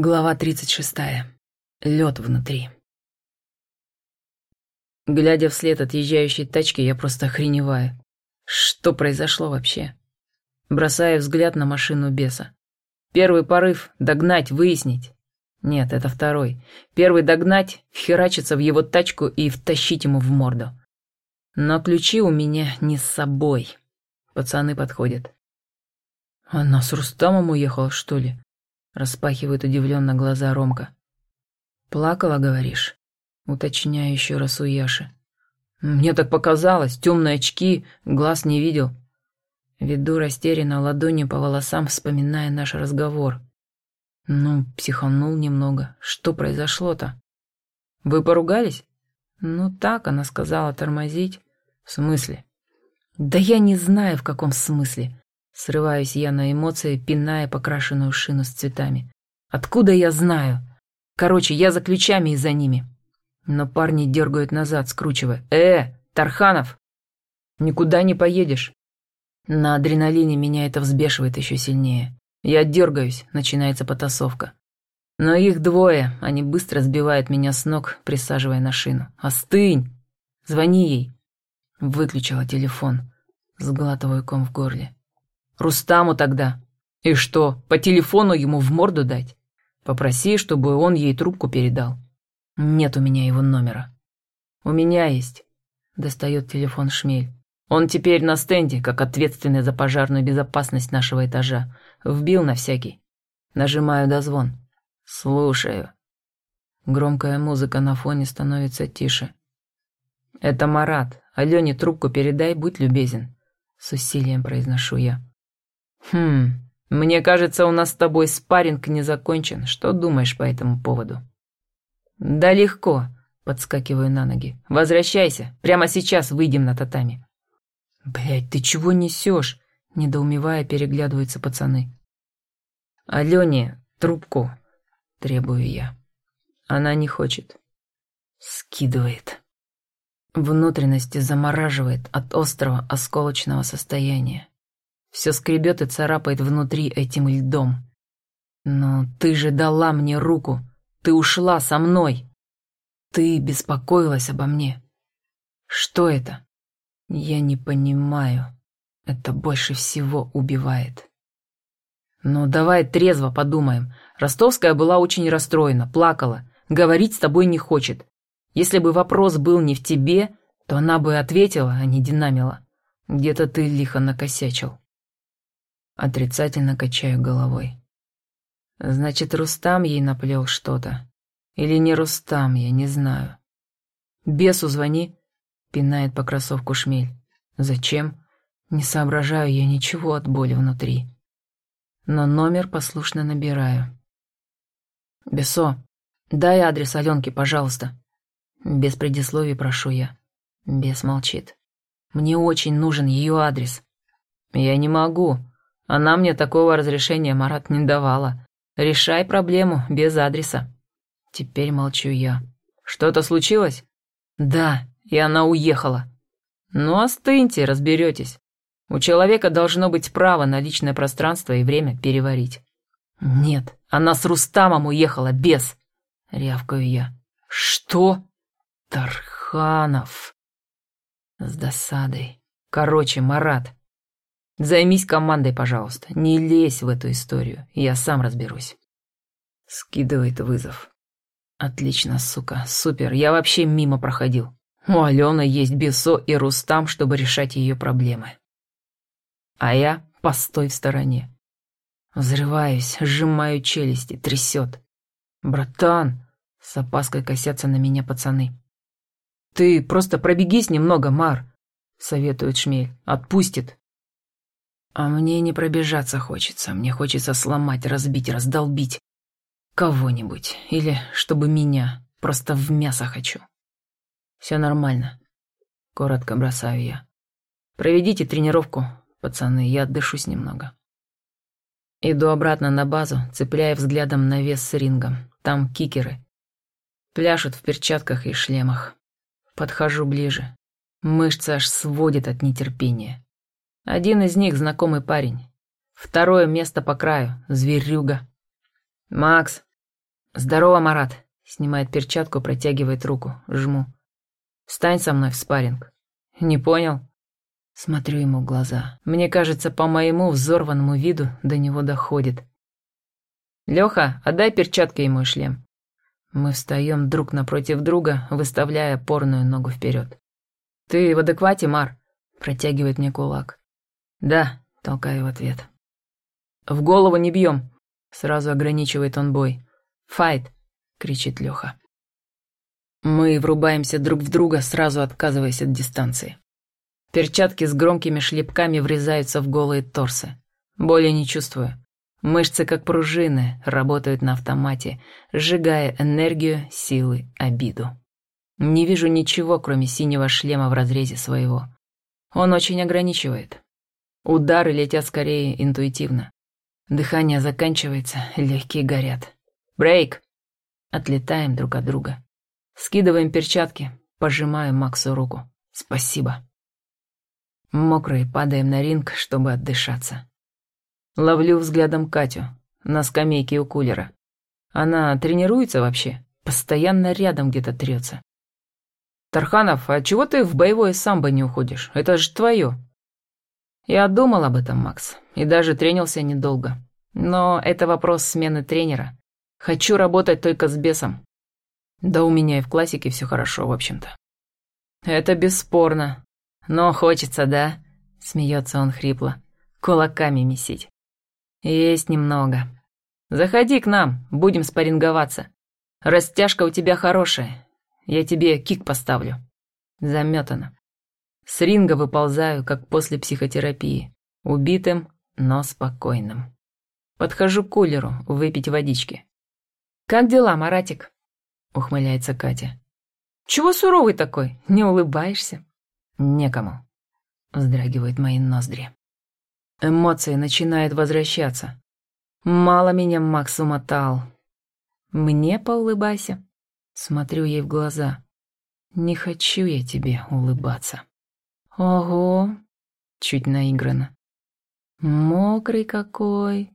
Глава 36. Лед внутри. Глядя вслед отъезжающей тачки, я просто охреневаю. Что произошло вообще? Бросаю взгляд на машину беса. Первый порыв — догнать, выяснить. Нет, это второй. Первый — догнать, вхерачиться в его тачку и втащить ему в морду. Но ключи у меня не с собой. Пацаны подходят. Она с Рустамом уехала, что ли? Распахивает удивленно глаза Ромка. «Плакала, говоришь?» Уточняю еще раз у Яши. «Мне так показалось. Темные очки, глаз не видел». Веду растерянно ладонью по волосам, вспоминая наш разговор. Ну, психанул немного. Что произошло-то? Вы поругались? Ну так, она сказала тормозить. В смысле? Да я не знаю, в каком смысле. Срываюсь я на эмоции, пиная покрашенную шину с цветами. Откуда я знаю? Короче, я за ключами и за ними. Но парни дергают назад, скручивая. «Э, Тарханов! Никуда не поедешь!» На адреналине меня это взбешивает еще сильнее. Я дергаюсь, начинается потасовка. Но их двое, они быстро сбивают меня с ног, присаживая на шину. «Остынь! Звони ей!» Выключила телефон. Сглатываю ком в горле. Рустаму тогда. И что, по телефону ему в морду дать? Попроси, чтобы он ей трубку передал. Нет у меня его номера. У меня есть. Достает телефон Шмель. Он теперь на стенде, как ответственный за пожарную безопасность нашего этажа. Вбил на всякий. Нажимаю дозвон. Слушаю. Громкая музыка на фоне становится тише. «Это Марат. Алене трубку передай, будь любезен», — с усилием произношу я. «Хм, мне кажется, у нас с тобой спарринг не закончен. Что думаешь по этому поводу?» «Да легко», — подскакиваю на ноги. «Возвращайся. Прямо сейчас выйдем на татами». «Блядь, ты чего несешь?» — недоумевая переглядываются пацаны. «Алене, трубку», — требую я. Она не хочет. Скидывает. Внутренности замораживает от острого осколочного состояния. Все скребет и царапает внутри этим льдом. Но ты же дала мне руку. Ты ушла со мной. Ты беспокоилась обо мне. Что это? Я не понимаю. Это больше всего убивает. Ну, давай трезво подумаем. Ростовская была очень расстроена, плакала. Говорить с тобой не хочет. Если бы вопрос был не в тебе, то она бы ответила, а не динамила. Где-то ты лихо накосячил. Отрицательно качаю головой. Значит, Рустам ей наплел что-то. Или не Рустам, я не знаю. Бесу звони, пинает по кроссовку шмель. Зачем? Не соображаю я ничего от боли внутри. Но номер послушно набираю. Бесо, дай адрес Аленки, пожалуйста. Без предисловий прошу я. Бес молчит. Мне очень нужен ее адрес. Я не могу, она мне такого разрешения, Марат, не давала. Решай проблему без адреса. Теперь молчу я. Что-то случилось? Да, и она уехала. Ну, остыньте, разберетесь. У человека должно быть право на личное пространство и время переварить. Нет, она с Рустамом уехала без. Рявкаю я. Что? Тарханов. С досадой. Короче, Марат, Займись командой, пожалуйста. Не лезь в эту историю. Я сам разберусь. Скидывает вызов. Отлично, сука. Супер. Я вообще мимо проходил. У Алены есть Бесо и Рустам, чтобы решать ее проблемы. А я постой в стороне. Взрываюсь, сжимаю челюсти, трясет. «Братан!» — с опаской косятся на меня пацаны. «Ты просто пробегись немного, Мар!» — советует Шмель. «Отпустит!» А мне не пробежаться хочется, мне хочется сломать, разбить, раздолбить кого-нибудь, или чтобы меня, просто в мясо хочу. Все нормально, коротко бросаю я. Проведите тренировку, пацаны, я отдышусь немного. Иду обратно на базу, цепляя взглядом на вес с рингом. Там кикеры. Пляшут в перчатках и шлемах. Подхожу ближе. Мышцы аж сводит от нетерпения. Один из них знакомый парень. Второе место по краю, зверюга. «Макс, «Здорово, Марат!» Снимает перчатку, протягивает руку. Жму. «Встань со мной в спарринг». «Не понял?» Смотрю ему в глаза. Мне кажется, по моему взорванному виду до него доходит. «Леха, отдай перчатки и мой шлем». Мы встаем друг напротив друга, выставляя порную ногу вперед. «Ты в адеквате, Мар?» Протягивает мне кулак. «Да», — толкаю в ответ. «В голову не бьем», — сразу ограничивает он бой. «Файт», — кричит Леха. Мы врубаемся друг в друга, сразу отказываясь от дистанции. Перчатки с громкими шлепками врезаются в голые торсы. Боли не чувствую. Мышцы, как пружины, работают на автомате, сжигая энергию, силы, обиду. Не вижу ничего, кроме синего шлема в разрезе своего. Он очень ограничивает. Удары летят скорее интуитивно. Дыхание заканчивается, легкие горят. Брейк! Отлетаем друг от друга. Скидываем перчатки, пожимаю Максу руку. Спасибо. Мокрые падаем на ринг, чтобы отдышаться. Ловлю взглядом Катю на скамейке у кулера. Она тренируется вообще? Постоянно рядом где-то трется. «Тарханов, а чего ты в боевое самбо не уходишь? Это же твое». Я думал об этом, Макс, и даже тренился недолго. Но это вопрос смены тренера. Хочу работать только с бесом. Да у меня и в классике все хорошо, в общем-то. Это бесспорно. Но хочется, да? Смеется он хрипло. Кулаками месить. Есть немного. Заходи к нам, будем спарринговаться. Растяжка у тебя хорошая. Я тебе кик поставлю. Заметано. С ринга выползаю, как после психотерапии. Убитым, но спокойным. Подхожу к кулеру, выпить водички. «Как дела, Маратик?» — ухмыляется Катя. «Чего суровый такой? Не улыбаешься?» «Некому», — вздрагивают мои ноздри. Эмоции начинают возвращаться. Мало меня Макс умотал. «Мне поулыбайся». Смотрю ей в глаза. «Не хочу я тебе улыбаться». «Ого!» — чуть наигранно. «Мокрый какой!»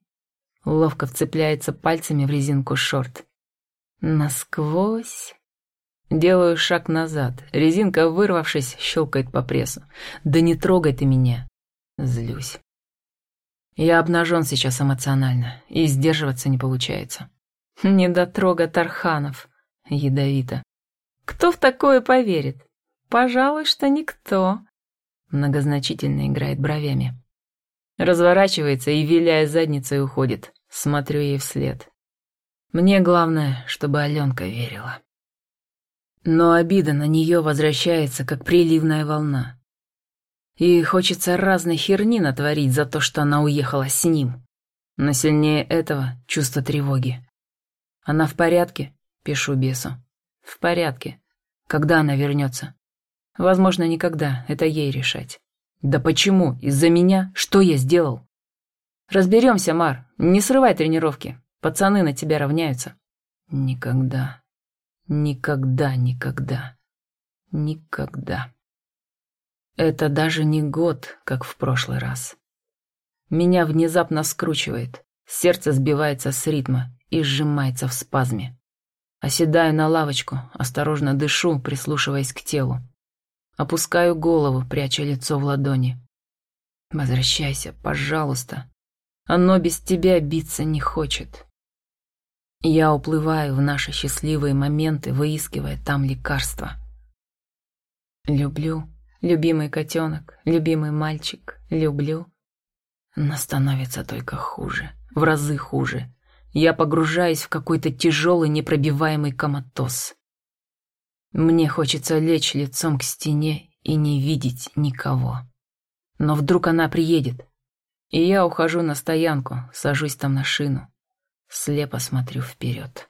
Ловко вцепляется пальцами в резинку шорт. Насквозь. Делаю шаг назад. Резинка, вырвавшись, щелкает по прессу. Да не трогай ты меня. Злюсь. Я обнажен сейчас эмоционально, и сдерживаться не получается. Не дотрога Тарханов. Ядовито. Кто в такое поверит? Пожалуй, что никто. Многозначительно играет бровями. Разворачивается и, виляя задницей, уходит. Смотрю ей вслед. Мне главное, чтобы Аленка верила. Но обида на нее возвращается, как приливная волна. И хочется разной херни натворить за то, что она уехала с ним. Но сильнее этого чувство тревоги. Она в порядке? Пишу бесу. В порядке. Когда она вернется? Возможно, никогда. Это ей решать. Да почему? Из-за меня? Что я сделал? Разберемся, Мар. Не срывай тренировки. Пацаны на тебя равняются. Никогда. Никогда, никогда. Никогда. Это даже не год, как в прошлый раз. Меня внезапно скручивает. Сердце сбивается с ритма и сжимается в спазме. Оседаю на лавочку, осторожно дышу, прислушиваясь к телу. Опускаю голову, пряча лицо в ладони. Возвращайся, пожалуйста. Оно без тебя биться не хочет. Я уплываю в наши счастливые моменты, выискивая там лекарства. Люблю, любимый котенок, любимый мальчик, люблю. Но становится только хуже, в разы хуже. Я погружаюсь в какой-то тяжелый непробиваемый коматоз. Мне хочется лечь лицом к стене и не видеть никого. Но вдруг она приедет, и я ухожу на стоянку, сажусь там на шину, слепо смотрю вперед.